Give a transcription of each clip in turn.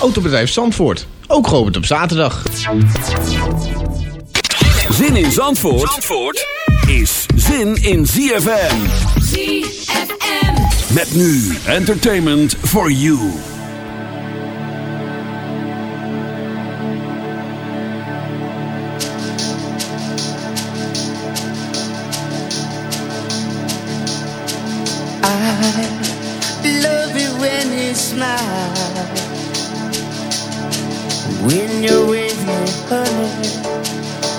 Autobedrijf Zandvoort, ook geopend op zaterdag. Zin in Zandvoort, Zandvoort is zin in ZFM. ZFM. Met nu entertainment for you. When you're with me, honey,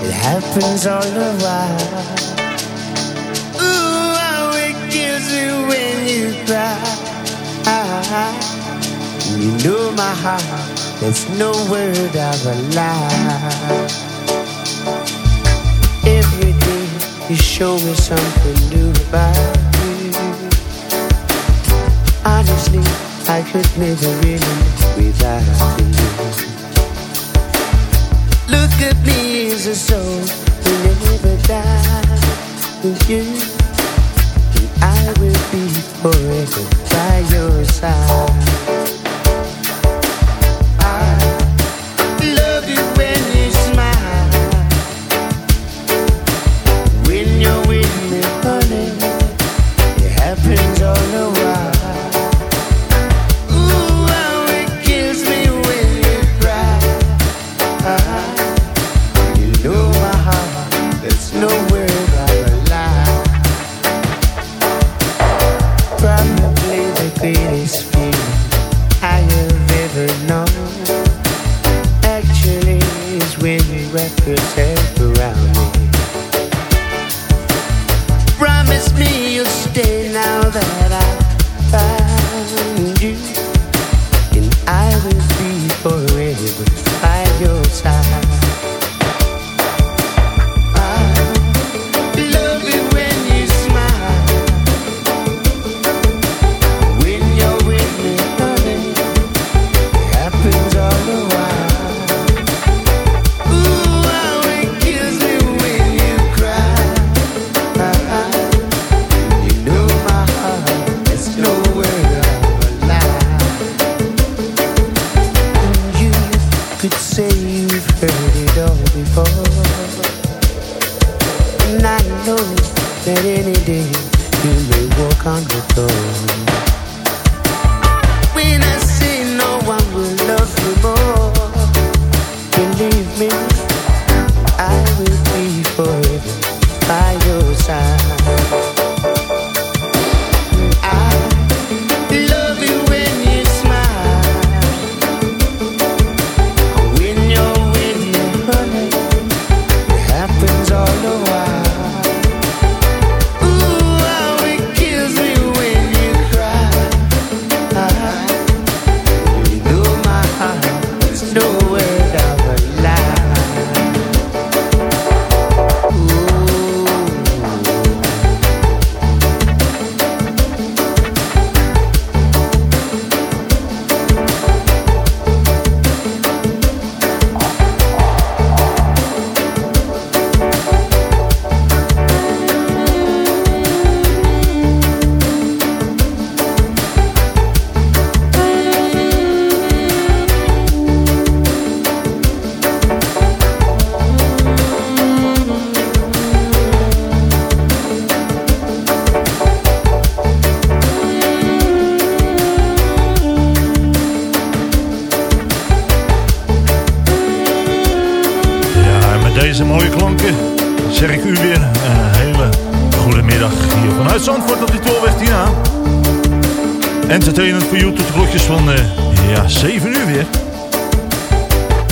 it happens all the while. Ooh, how it kills me when you cry. You know my heart, there's no word of a lie. Every day you show me something new about you. Honestly, I could never really live without you. Look at me as a soul who never died with you. And I will be forever by your side.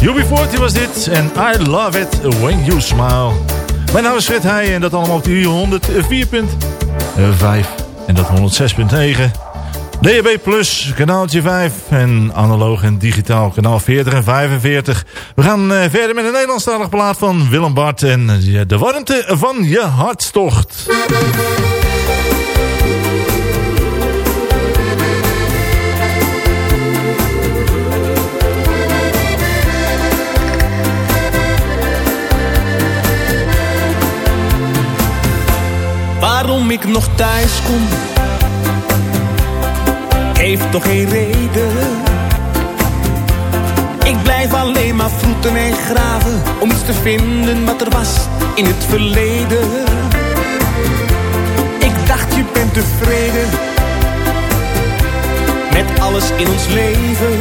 UB40 was dit en I love it when you smile. Mijn naam is Fred Heij en dat allemaal op de 104.5 en dat 106.9. DAB Plus, kanaaltje 5 en analoog en digitaal kanaal 40 en 45. We gaan uh, verder met een Nederlandstalig plaat van Willem Bart en uh, de warmte van je hartstocht. Waarom ik nog thuis kom heeft toch geen reden. Ik blijf alleen maar vroeten en graven om iets te vinden wat er was in het verleden. Ik dacht je bent tevreden met alles in ons leven.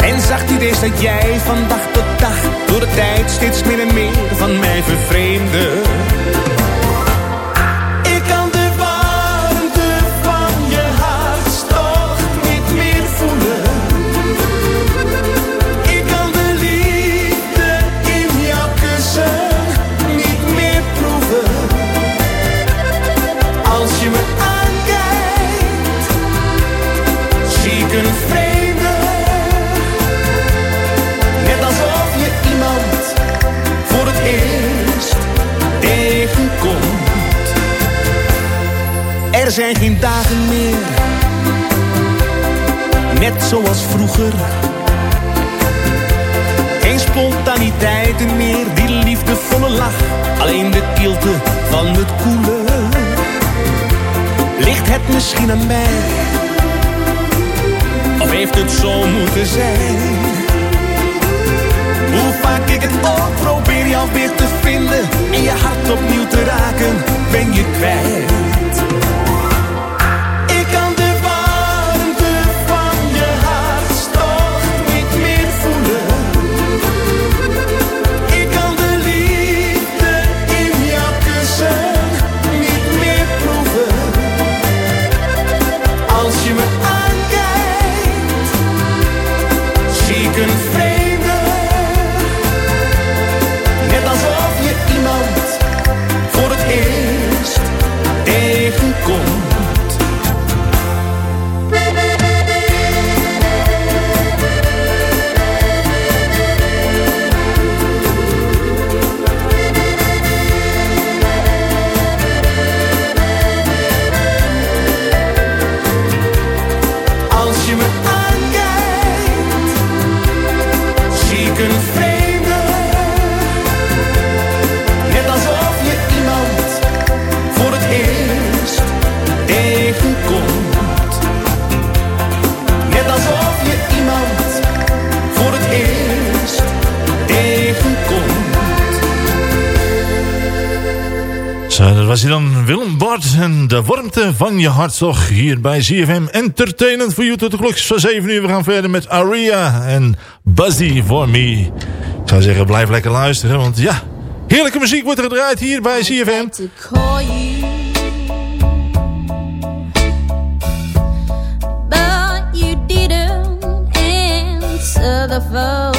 En zag niet eens dat jij van dag tot dag door de tijd steeds meer en meer van mij vervreemde. Zijn geen dagen meer. Net zoals vroeger. Geen spontaniteiten meer, die liefdevolle lach. Alleen de kilte van het koele. Ligt het misschien aan mij? Of heeft het zo moeten zijn? Hoe vaak ik het ook probeer jou weer te vinden En je hart opnieuw te raken, ben je kwijt was hij dan Willem Bart en de warmte van je hartstocht hier bij ZFM Entertainment voor you tot de klok van 7 uur. We gaan verder met Aria en Buzzy for Me. Ik zou zeggen, blijf lekker luisteren, want ja, heerlijke muziek wordt er gedraaid hier bij ZFM. But you the phone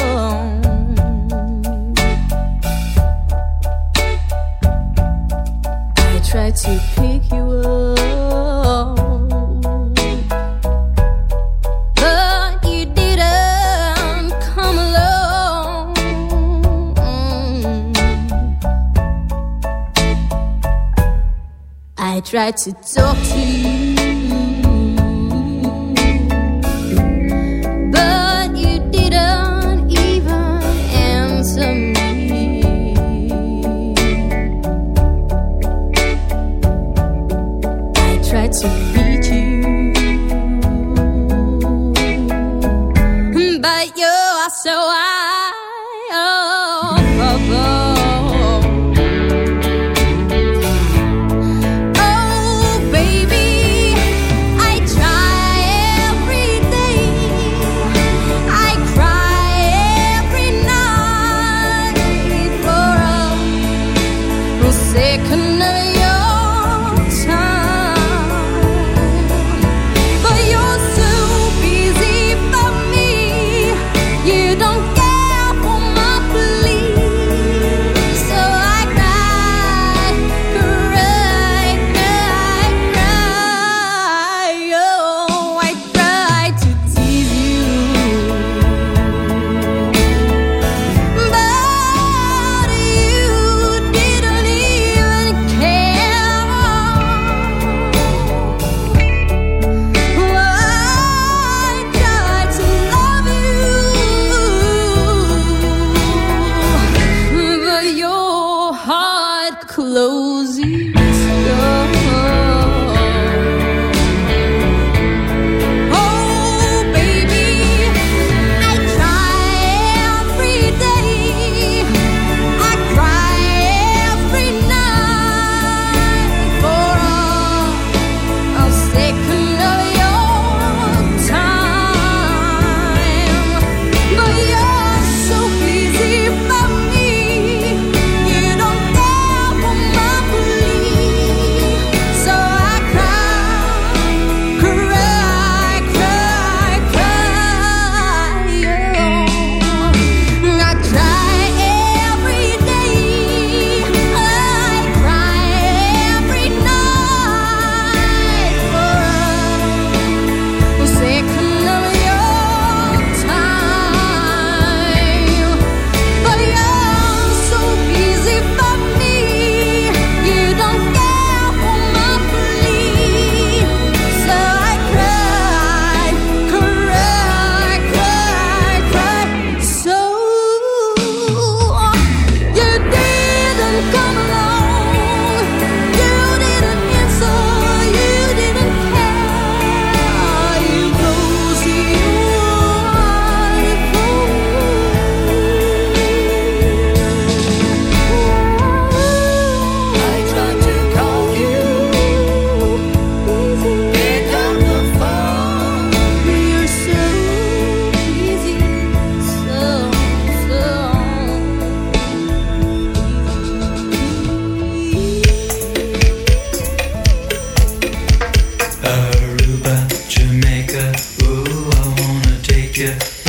to talk to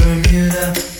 Bermuda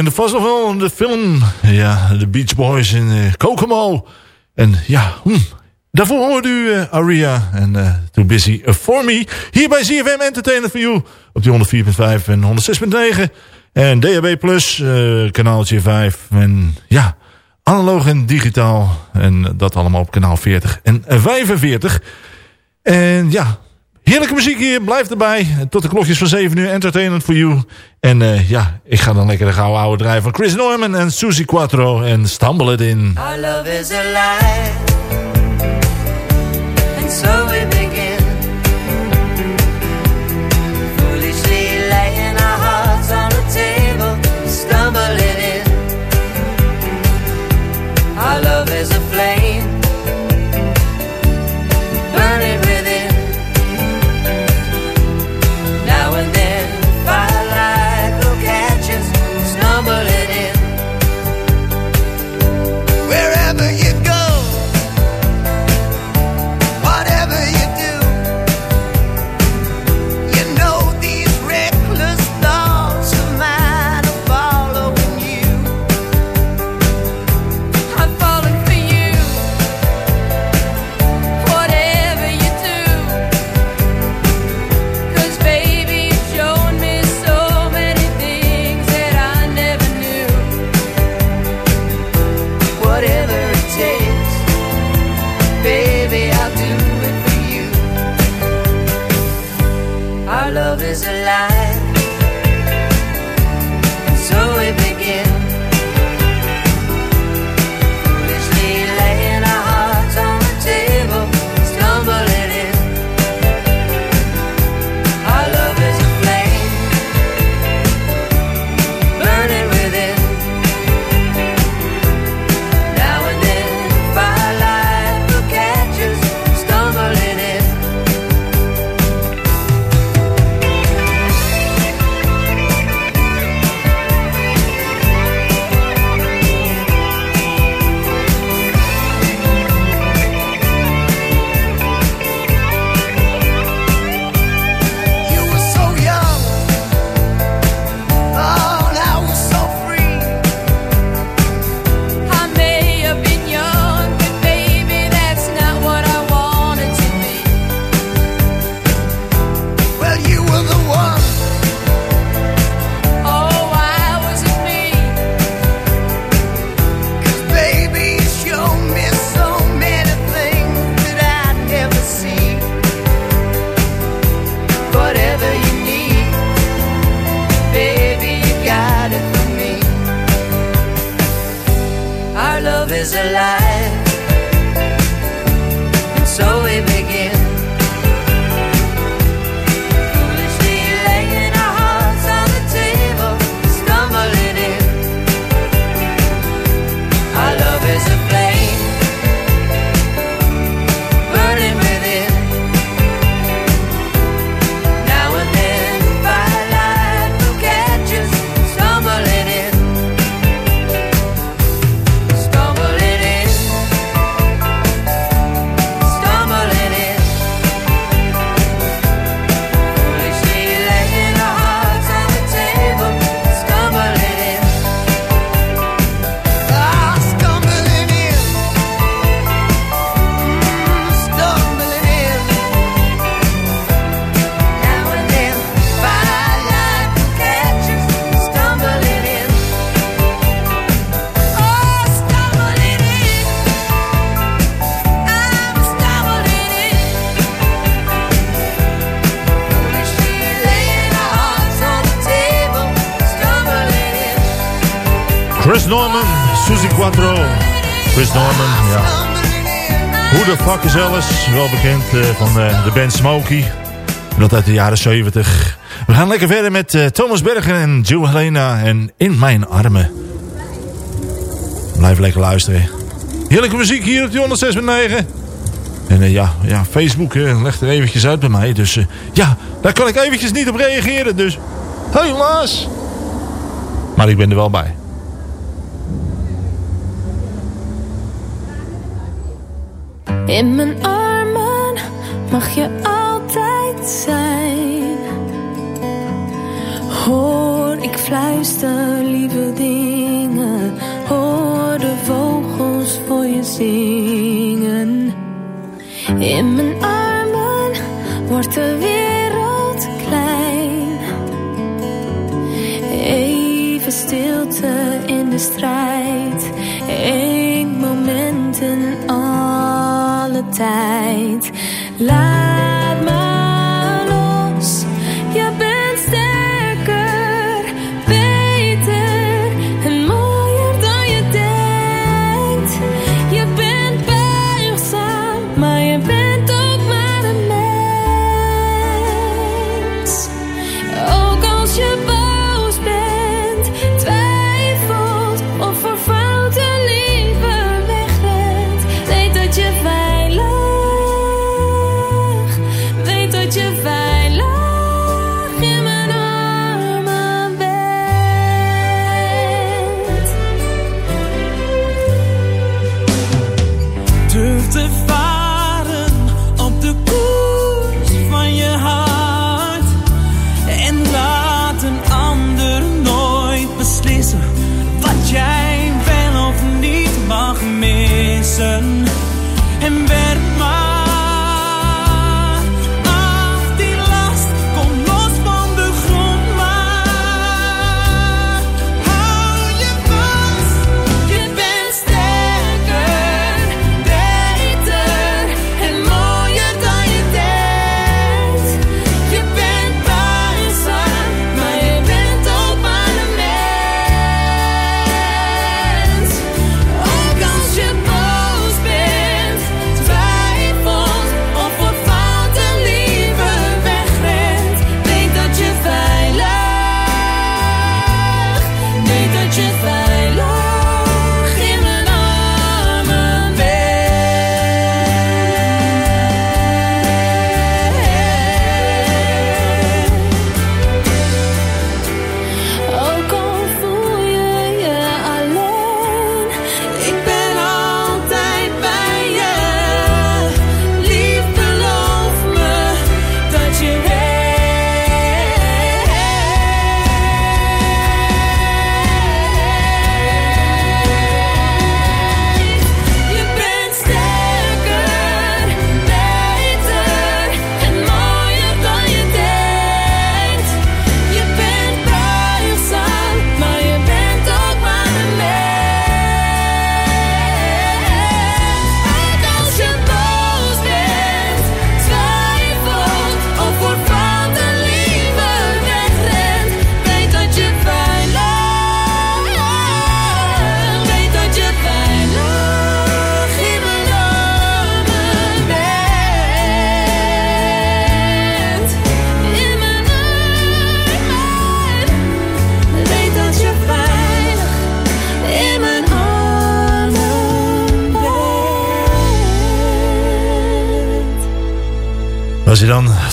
kende vast nog wel de film. Ja, de Beach Boys in uh, Kokomo. En ja, hm, daarvoor hoort u eh, Aria en eh, Too Busy For Me. Hier bij ZFM Entertainment for You. Op die 104.5 en 106.9. En DHB Plus, kanaaltje 5. En ja, analoog en digitaal. En dat allemaal op kanaal 40 en 45. En ja, Heerlijke muziek hier, blijf erbij. Tot de klokjes van 7 uur, entertainment for you. En eh, ja, ik ga dan lekker de gouden oude draaien van Chris Norman en Susie Quattro en Stumble It In. Our love is alive, and so we begin. Chris Norman, Suzy Quattro. Chris Norman, ja. Hoe de fuck is Alice? Wel bekend eh, van eh, de band Smokey. Dat uit de jaren 70. We gaan lekker verder met eh, Thomas Bergen en Jill Helena en In Mijn Armen. Blijf lekker luisteren. Heerlijke muziek hier op die 106.9. En ja, ja, Facebook legt er eventjes uit bij mij. Dus ja, daar kan ik eventjes niet op reageren. Dus helaas. Maar ik ben er wel bij. In mijn armen mag je altijd zijn. Hoor, ik fluister lieve dingen. Hoor de vogels voor je zingen. In mijn armen wordt de wereld klein. Even stilte in de strijd. Eén moment in tijd. Laat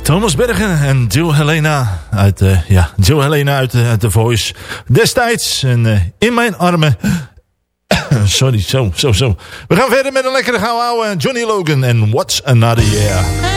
Thomas Bergen en Jill Helena uit, eh, ja, Jill Helena uit, uit The Voice destijds. En eh, in mijn armen... Sorry, zo, zo, zo. We gaan verder met een lekkere gauw ouwe Johnny Logan en What's Another Year.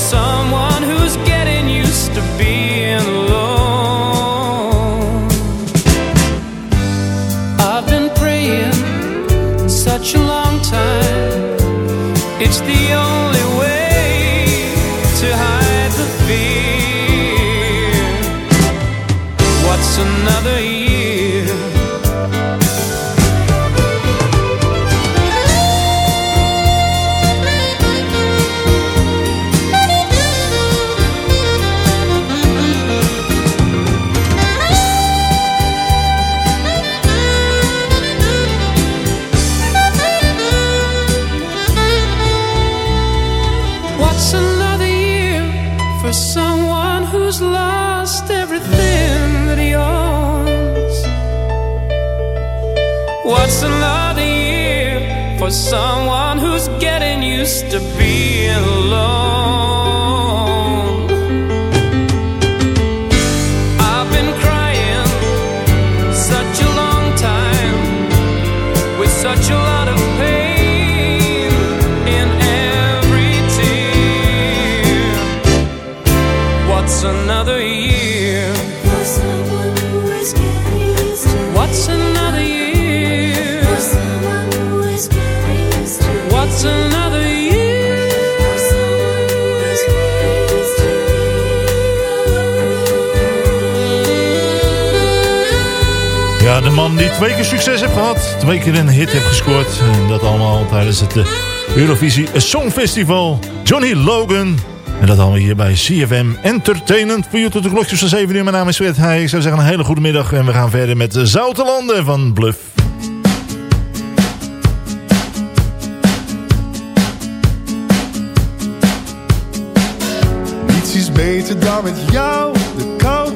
Someone who's getting used to being alone? I've been praying such a long time. It's the used to be alone. Die twee keer succes heeft gehad. Twee keer een hit heeft gescoord. En dat allemaal tijdens het eh, Eurovisie Songfestival. Johnny Logan. En dat allemaal hier bij CFM Entertainment. Voor je tot de klokjes van 7 uur. Mijn naam is Fred Heij. Ik zou zeggen een hele goede middag. En we gaan verder met de Zoute Landen van Bluff. Niets is beter dan met jou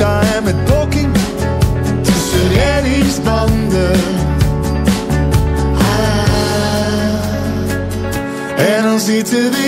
En met blokking, tussen reddingsbanden. Ah. En dan zitten we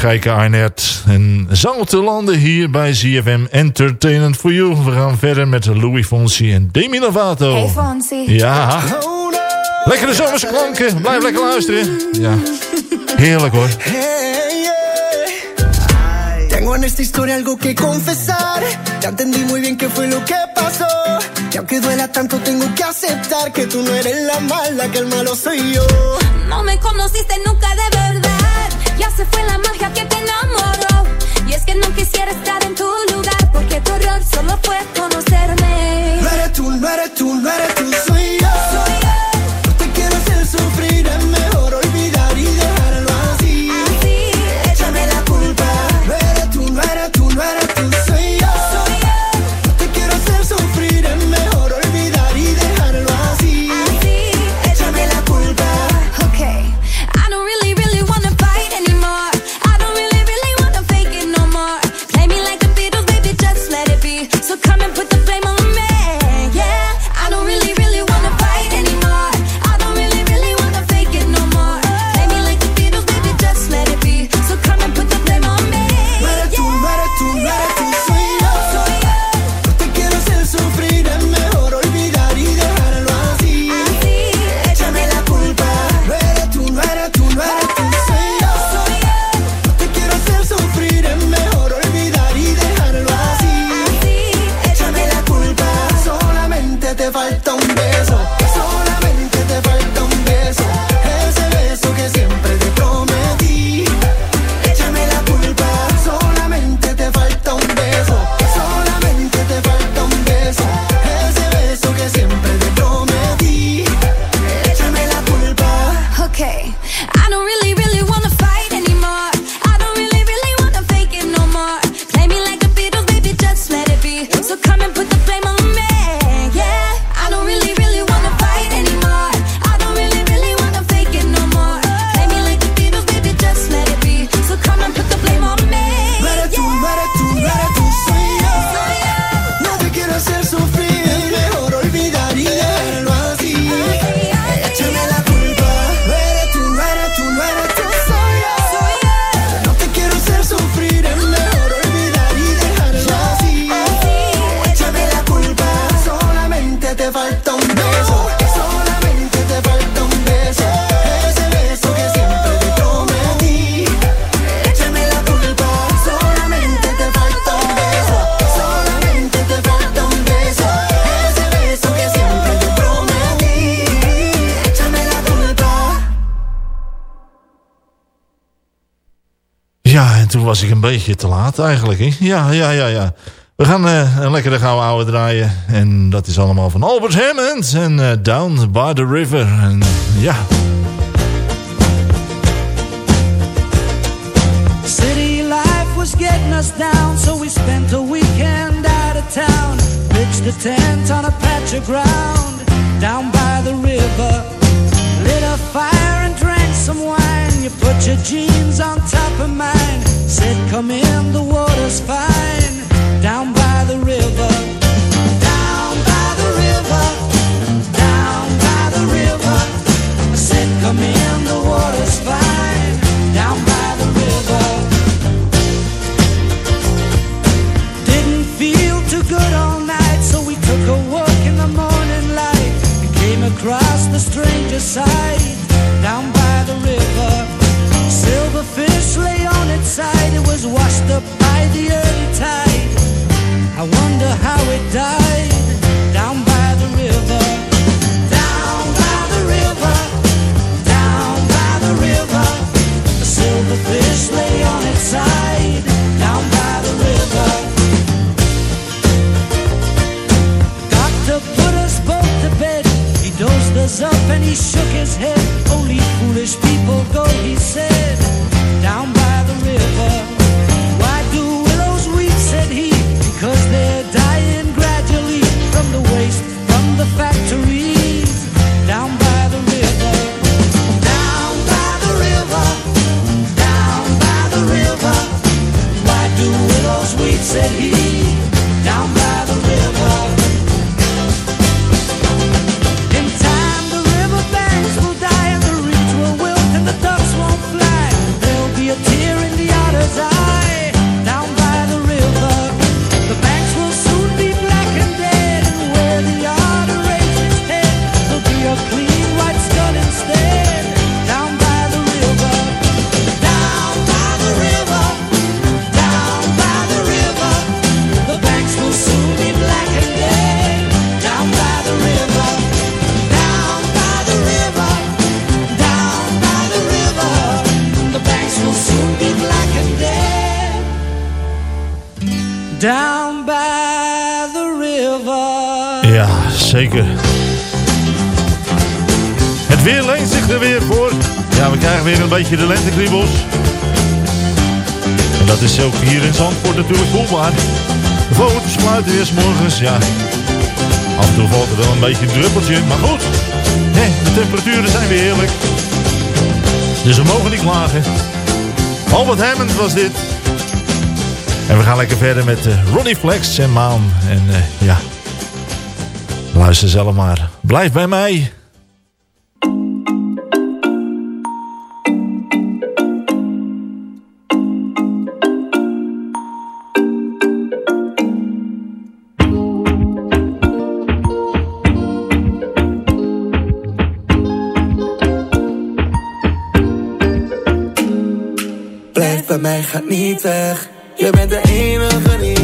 Gijke Arnett. En zang te landen hier bij ZFM Entertainment for You. We gaan verder met Louis Fonsi en Demi Lovato. Hey Fonsi. Ja. Lekkere zomerse klanken. Blijf lekker luisteren. Ja. Heerlijk hoor. Tengo en esta historia algo que confesar. Ya entendí muy bien qué fue lo que pasó. Y aunque duela tanto, tengo que aceptar que tú no eres la mala, que el malo soy yo. No me conociste nunca. se fue la magia que te enamoró. Y es que no quisiera estar en tu lugar, porque tu error solo fue conocerme. No eres tú, no eres tú, no eres tú, soy was ik een beetje te laat eigenlijk. He? Ja, ja, ja, ja. We gaan uh, een lekkere gouden ouwe draaien. En dat is allemaal van Albert Hammond. En uh, Down by the River. En eh, ja... City life was getting us down, so we spent a weekend out of town. Pitched a tent on a patch of ground down by the river. Lit a fire and drank some wine. You put your jeans across the stranger's side, down by the river. silver fish lay on its side, it was washed up by the early tide. I wonder how it died. up and he shook his head. Only foolish people go, he said, down by the river. Why do willows weep, said he, because they're dying gradually from the waste, from the factories, down by the river. Down by the river, down by the river. Why do willows weep, said he. Zeker. Het weer leent zich er weer voor. Ja, we krijgen weer een beetje de lentekriebels. En dat is ook hier in Zandvoort natuurlijk voelbaar. De vogels fluiten weer morgens, ja. Af en toe valt er wel een beetje een druppeltje, maar goed. De temperaturen zijn weer heerlijk. Dus we mogen niet klagen. Albert Hammond was dit. En we gaan lekker verder met eh, Ronnie Flex en Maan. En eh, ja, luister zelf maar. Blijf bij mij. Blijf bij mij, gaat niet weg. Je bent de enige die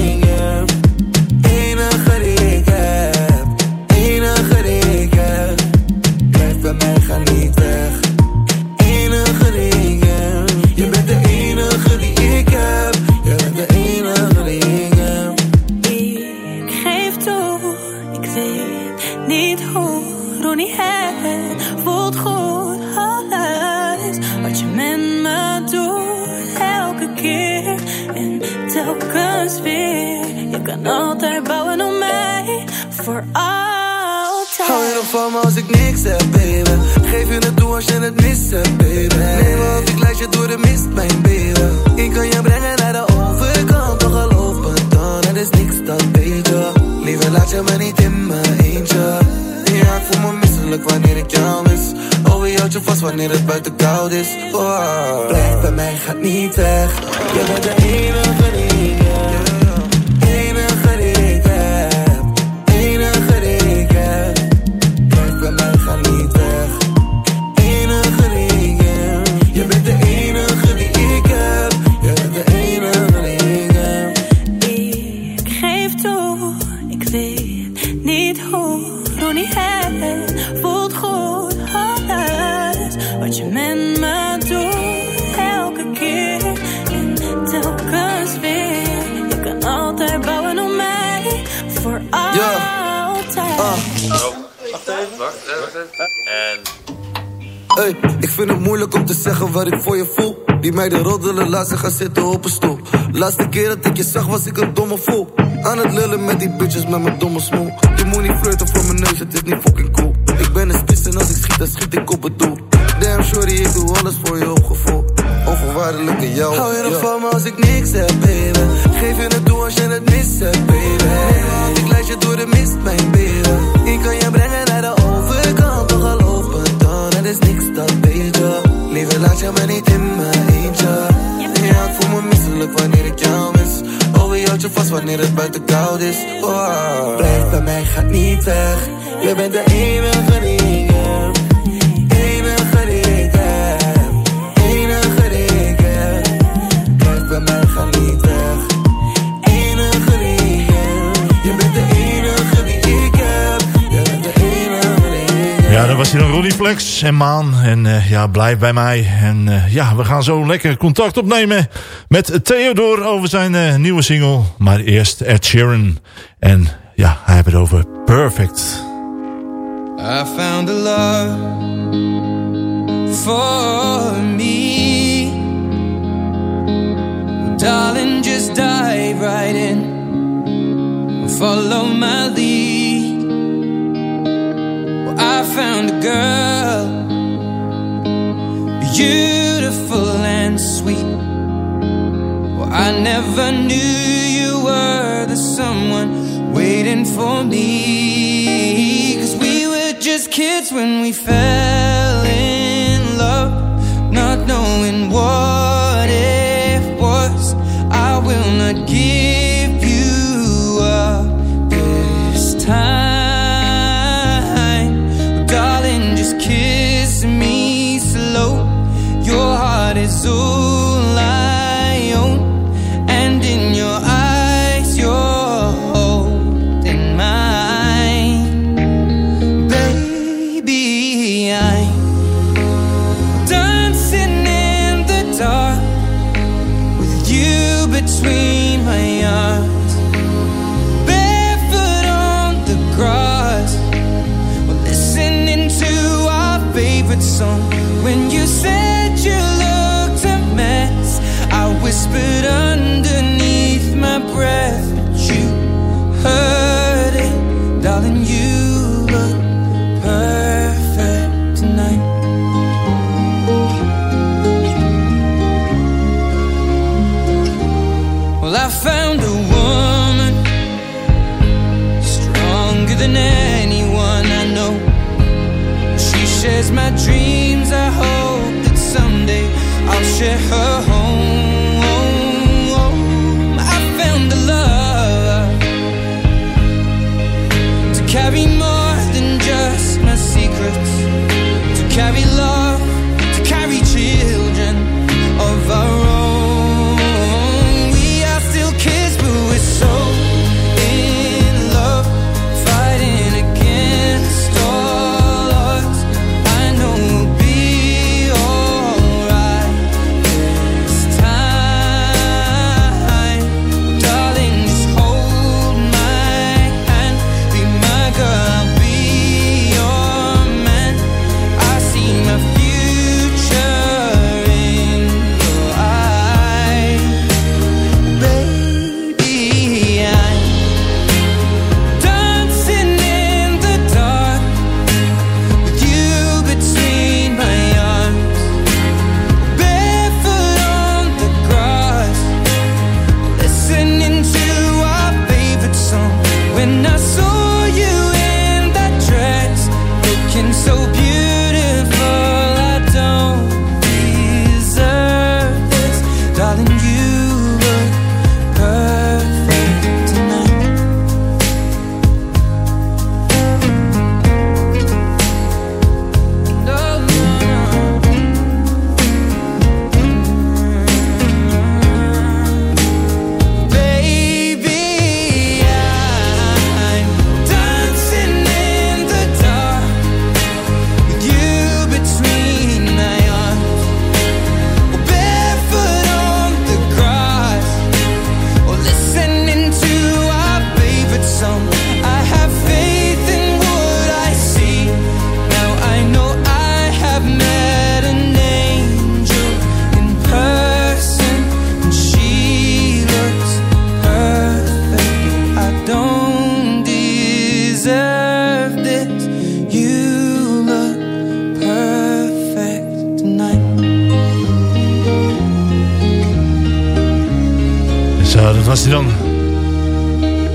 Blijf bij mij, gaat niet weg. Meiden roddelen, laat ze gaan zitten op een stoel. Laatste keer dat ik je zag was ik een domme fool. Aan het lullen met die bitches met mijn domme smoel. Je moet niet flirten voor mijn neus, het is niet fucking cool. Ik ben een spits en als ik schiet, dan schiet ik op het doel. Damn shorty, ik doe alles voor je opgevoel. Onvoorwaardelijk in jou. Hou je nog van me als ik niks heb, baby? Geef je het toe als je het mis hebt, baby. Ik leid je door de mist, mijn baby. Ik kan je brengen naar de overkant, toch geloof me dan, er is niks dan beter. Liever laat je me niet in mijn eentje. Ja, ik voel me misselijk wanneer ik jou mis. Oh, je houdt je vast wanneer het buiten koud is. Wow. Blijf bij mij, gaat niet weg. Je bent de enige die een Ronnie Flex en Maan. En eh, ja, blijf bij mij. En eh, ja, we gaan zo lekker contact opnemen met Theodore over zijn eh, nieuwe single. Maar eerst Ed Sheeran. En ja, hij heeft het over Perfect. I found a love for me. Darling, just dive right in. Follow my lead. found a girl. Beautiful and sweet. Well, I never knew you were the someone waiting for me. Cause we were just kids when we fell. Share her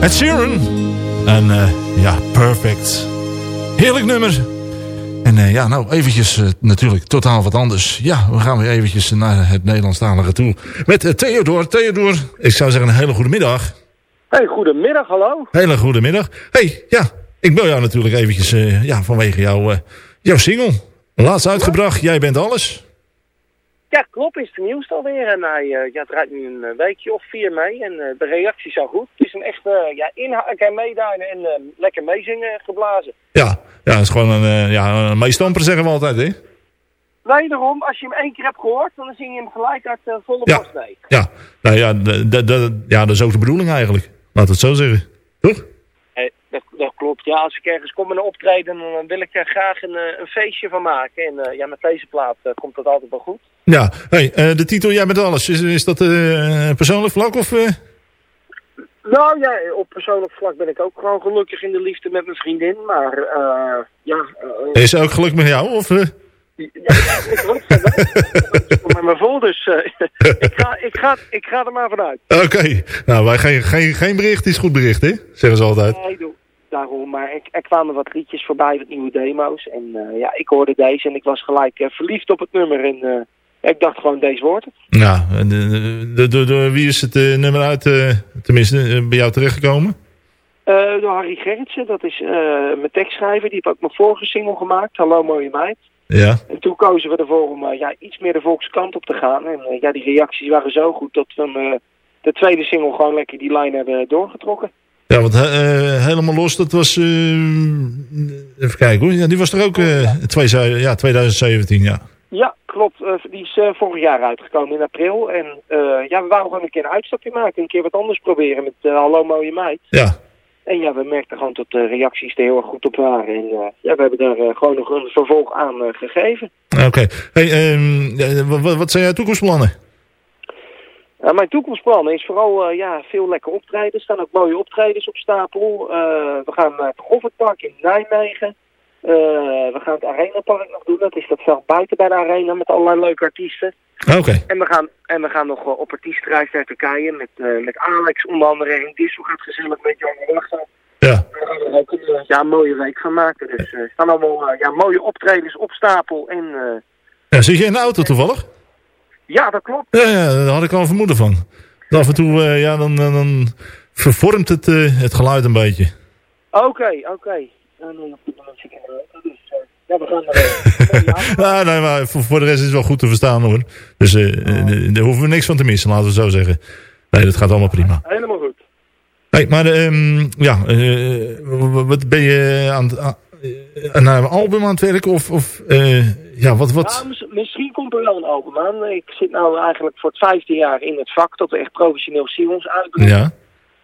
Ed Sheeran. En eh, ja, perfect. Heerlijk nummer. En eh, ja, nou eventjes eh, natuurlijk totaal wat anders. Ja, we gaan weer eventjes naar het Nederlandstalige toe. Met Theodor. Theodor, ik zou zeggen een hele goede middag. Hey, goedemiddag, hallo. Hele goede middag. hey, ja, ik bel jou natuurlijk eventjes ja, vanwege jou, eh, jouw single. Laatst uitgebracht, Jij bent alles. Ja, klopt, is de nieuwste alweer. En hij eh, ja, draait nu een eh, weekje of vier mee. En eh, de reacties zijn goed. Het is een echte ja, inhaken en meeduinen en lekker meezingen geblazen. Ja, ja, het is gewoon een, ja, een meestamper zeggen we altijd, hè? Wederom, als je hem één keer hebt gehoord, dan zing je hem gelijk uit volle Ja. mee. Ja, nou ja, ja, dat is ook de bedoeling eigenlijk. Laat het zo zeggen. Eh, dat, klopt. Ja, als ik ergens kom met een optreden, dan wil ik er graag een, eh, een feestje van maken. En eh, ja, met deze plaat eh, komt dat altijd wel goed. Ja, hey, eh, de titel Jij bent alles. Is, is dat eh persoonlijk vlak of... eh? Nou ja, op persoonlijk vlak ben ik ook gewoon gelukkig in de liefde met mijn vriendin. Maar eh, ja, eh, Is ze ook geluk met jou? Of, eh? met mijn vol. Dus eh, ik, ga, ik, ga, ik ga er maar vanuit. Oké, nou, wij geen, geen, geen bericht is goed bericht, hè? Zeggen ze altijd. Nee, doe, daarom. Maar ik, er kwamen wat liedjes voorbij, wat nieuwe demo's. En eh, ja, ik hoorde deze en ik was gelijk eh, verliefd op het nummer. En eh, ik dacht gewoon, deze wordt het. Ja, en de, de, de- door wie is het nummer uit, tenminste, bij jou terechtgekomen? Door Harry Gerritsen, dat is mijn tekstschrijver. Die heeft ook mijn vorige single gemaakt, Hallo Mooie Meid. Ja. En toen kozen we ervoor om ja, iets meer de volkskant op te gaan. En ja, die reacties waren zo goed dat we de tweede single gewoon lekker die lijn hebben doorgetrokken. Ja, want eh, helemaal los, dat was... eh, even kijken hoor. Ja, die was er ook eh, twee, ja, 2017, ja. Ja, klopt. Die is vorig jaar uitgekomen in april. En ja, we wouden gewoon een keer een uitstapje maken. Een keer wat anders proberen met Hallo Mooie Meid. Ja. En ja, we merkten gewoon dat de reacties er heel erg goed op waren. En ja, we hebben daar gewoon nog een vervolg aan gegeven. Oké. Hey, ehm, wat zijn jouw toekomstplannen? Uh, mijn toekomstplan is vooral eh, ja, veel lekker optreden. Er staan ook mooie optredens op stapel. Eh, we gaan naar het Goffertpark in Nijmegen. Eh, we gaan het Arenapark nog doen. Dat is dat veld buiten bij de Arena met allerlei leuke artiesten. Oké. En we gaan, en we gaan nog eh, op artiestenreis naar Turkije met, eh, met Alex onder andere. En Dissel gaat gezellig met Jan Wachter. Ja. We gaan ook een eh, ja, mooie week van maken. Dus eh, er staan allemaal eh, ja, mooie optredens op stapel. En eh, Ja, zit je in de auto toevallig? Ja, dat klopt. Ja, ja, daar had ik al vermoeden van. Dat af en toe, eh, ja, dan, dan, dan vervormt het, eh, het geluid een beetje. Oké, oké. Nee, in de auto, dus eh, ja, we gaan er... eh, Ah, nee, maar voor, voor de rest is het wel goed te verstaan hoor. Dus eh, daar hoeven we niks van te missen, laten we zo zeggen. Nee, dat gaat allemaal prima. Helemaal goed. Hey, maar ehm, ja, wat ben je aan het, aan, aan een album aan het werken? Of, of eh, ja, wat, wat? Nou, mis- misschien komt er wel een album aan. Ik zit nou eigenlijk voor het vijfde jaar in het vak dat we echt professioneel singles uitbrengen. Ja.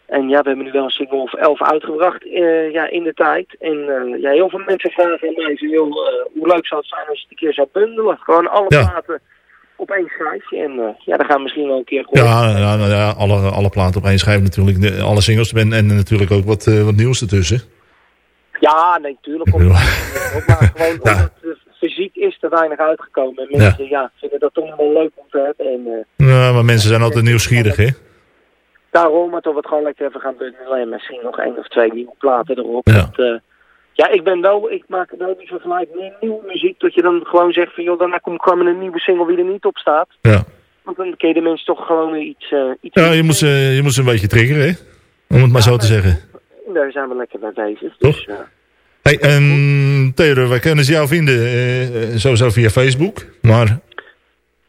En ja, we hebben nu wel een single of elf uitgebracht eh, ja, in de tijd. En eh, ja, heel veel mensen vragen aan mij joh, eh, hoe leuk zou het zijn als je het een keer zou bundelen. Gewoon alle Ja. platen op één schijfje. En eh, ja, dan gaan we misschien wel een keer gewoon... Ja, ja, nou ja alle, alle platen op één schijf natuurlijk. Alle singles en, en natuurlijk ook wat, eh, wat nieuws ertussen. Ja, nee, tuurlijk komt het maar gewoon omdat het fysiek is er weinig uitgekomen. En mensen ja. vinden dat toch wel leuk om te hebben. En eh, Ja, maar mensen zijn altijd nieuwsgierig, hè? daarom, maar toch wat gewoon lekker even gaan bundelen. En misschien nog één of twee nieuwe platen erop. Ja. Eh, ja, ik ben wel, ik maak wel die vergelijking met nieuwe muziek. Dat je dan gewoon zegt van, joh, daarna komt met een nieuwe single wie er niet op staat. Ja. Want dan kun je de mensen toch gewoon iets... eh iets Ja, je moet, ze, je moet ze een beetje triggeren, hè? Om het maar zo te zeggen. Daar zijn we lekker mee bezig. Dus, eh, Hey, en Theodor, wij kunnen ze jou vinden eh, eh, sowieso via Facebook. Maar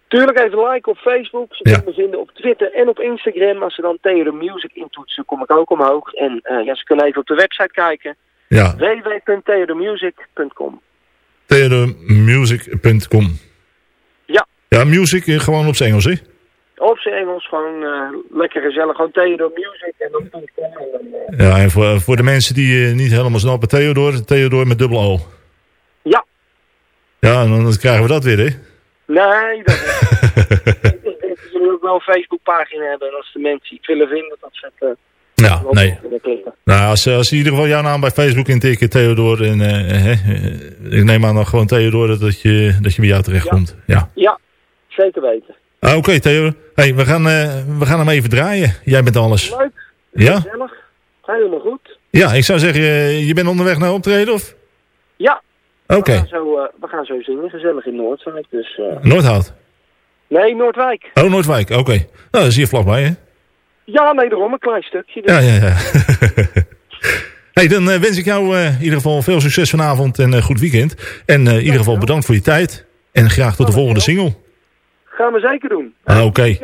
Tuurlijk even like op Facebook. Ze Ja. kunnen me vinden op Twitter en op Instagram. Als ze dan Theodor Music intoetsen, kom ik ook omhoog. En eh, ja, ze kunnen even op de website kijken. ja, www.theodormusic.com theodormusic.com. Ja. Ja, music gewoon op zijn Engels, hè? Op zijn Engels gewoon eh, lekker gezellig. Gewoon Theodor Music en dan eh, Ja, en voor, voor de mensen die eh, niet helemaal snappen, Theodor, Theodor met dubbel O. Ja. Ja, en dan krijgen we dat weer, hè? Nee, dat ik denk dat jullie ook wel een Facebookpagina hebben. En als de mensen iets willen vinden, dat ze het... Ja, nee. Nou, als, als in ieder geval jouw naam bij Facebook intikken, Theodor, en hè, eh, ik neem aan dan gewoon Theodor dat, dat, je, dat je bij jou terechtkomt. Ja. Ja, zeker weten. Ah, Oké, Theodor. Hey, we, gaan, eh, we gaan hem even draaien. Jij bent alles. Leuk, Ja? gezellig, helemaal goed. Ja, ik zou zeggen, eh, je bent onderweg naar optreden, of? Ja, Oké. we, gaan zo, eh, we gaan zo zingen, gezellig in Noordwijk. Dus, Noordhout. nee, Noordwijk. Oh, Noordwijk. Oké. Nou, dat is hier vlakbij, hè? Ja, nee, daarom een klein stukje. Dus. Ja, ja, ja. hey, dan wens ik jou in ieder geval veel succes vanavond en eh, goed weekend. En in ieder geval bedankt voor je tijd. En graag tot de volgende single. Gaan we zeker doen. Ah, Oké.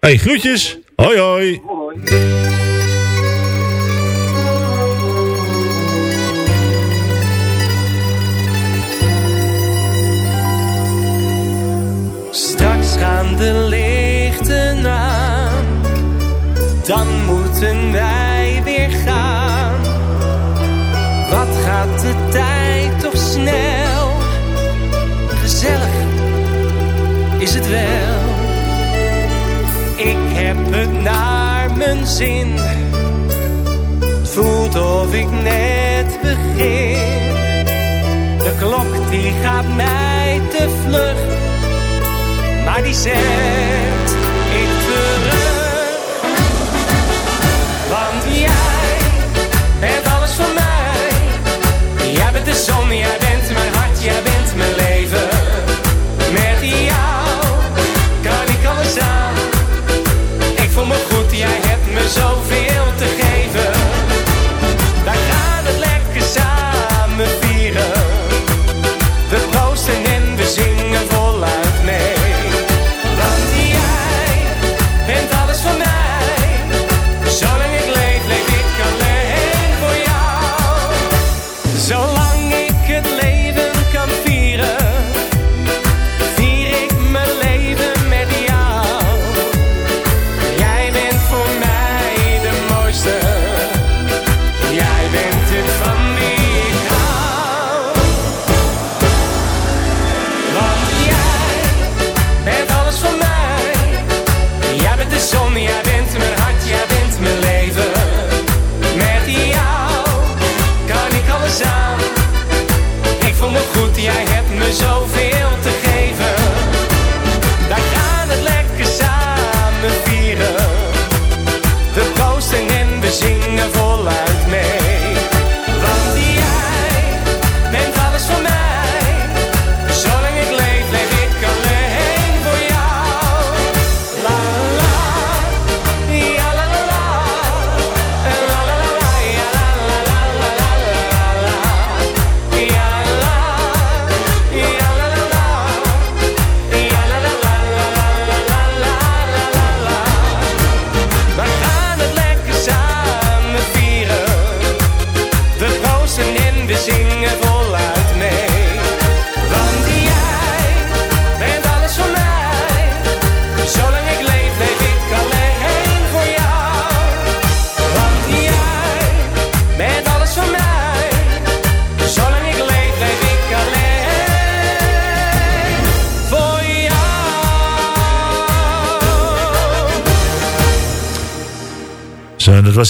Hey, groetjes. Hoi, hoi. Hoi. Straks gaan de lichten aan, dan moeten wij wel. Ik heb het naar mijn zin. Het voelt of ik net begin. De klok die gaat mij te vlug maar die zet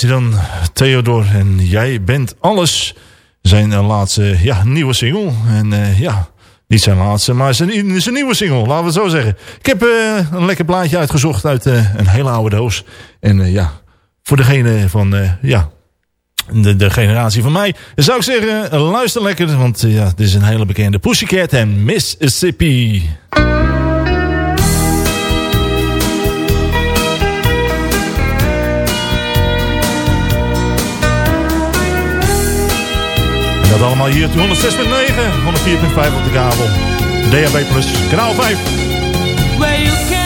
was dan, Theodor. En jij bent alles. Zijn eh, laatste ja, nieuwe single. En eh, ja, niet zijn laatste, maar zijn, zijn nieuwe single, laten we het zo zeggen. Ik heb eh, een lekker plaatje uitgezocht uit een hele oude doos. En ja, voor degene van, ja, de, de generatie van mij, zou ik zeggen, luister lekker. Want ja, dit is een hele bekende Pussycat en Mississippi. Dat allemaal hier op 106.9, 104.5 op de kabel. DHB Plus, kanaal 5.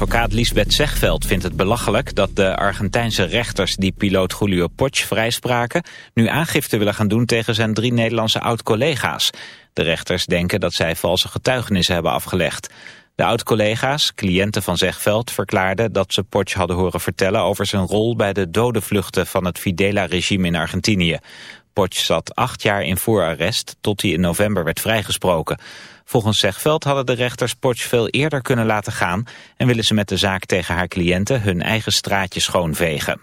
Advocaat Lisbeth Zegveld vindt het belachelijk dat de Argentijnse rechters die piloot Julio Potsch vrijspraken nu aangifte willen gaan doen tegen zijn drie Nederlandse oud-collega's. De rechters denken dat zij valse getuigenissen hebben afgelegd. De oud-collega's, cliënten van Zegveld, verklaarden dat ze Potsch hadden horen vertellen over zijn rol bij de dodenvluchten van het Fidela-regime in Argentinië. Potsch zat acht jaar in voorarrest tot hij in november werd vrijgesproken. Volgens Zegveld hadden de rechters Potsch veel eerder kunnen laten gaan... en willen ze met de zaak tegen haar cliënten hun eigen straatje schoonvegen.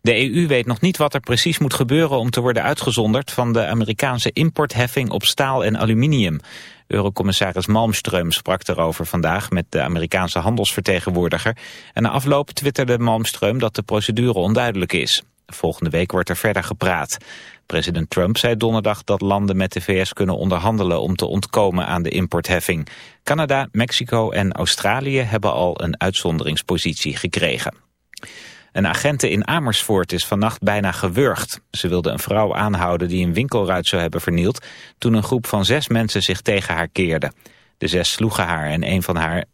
De EU weet nog niet wat er precies moet gebeuren om te worden uitgezonderd van de Amerikaanse importheffing op staal en aluminium. Eurocommissaris Malmström sprak erover vandaag met de Amerikaanse handelsvertegenwoordiger. En na afloop twitterde Malmström dat de procedure onduidelijk is. Volgende week wordt er verder gepraat. President Trump zei donderdag dat landen met de VS kunnen onderhandelen om te ontkomen aan de importheffing. Canada, Mexico en Australië hebben al een uitzonderingspositie gekregen. Een agente in Amersfoort is vannacht bijna gewurgd. Ze wilde een vrouw aanhouden die een winkelruit zou hebben vernield... toen een groep van zes mensen zich tegen haar keerde. De zes sloegen haar en een van, haar,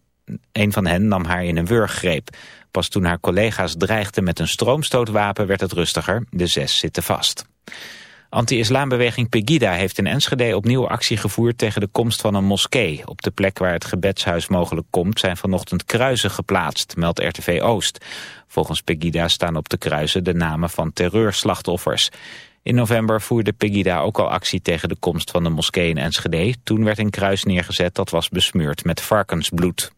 een van hen nam haar in een wurggreep. Pas toen haar collega's dreigden met een stroomstootwapen werd het rustiger. De zes zitten vast. Anti-islambeweging Pegida heeft in Enschede opnieuw actie gevoerd tegen de komst van een moskee. Op de plek waar het gebedshuis mogelijk komt zijn vanochtend kruisen geplaatst, meldt RTV Oost. Volgens Pegida staan op de kruisen de namen van terreurslachtoffers. In november voerde Pegida ook al actie tegen de komst van de moskee in Enschede. Toen werd een kruis neergezet dat was besmeurd met varkensbloed.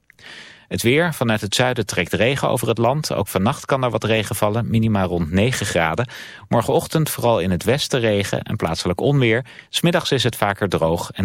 Het weer, vanuit het zuiden trekt regen over het land. Ook vannacht kan er wat regen vallen, minima rond 9 graden. Morgenochtend vooral in het westen regen en plaatselijk onweer. Smiddags is het vaker droog. En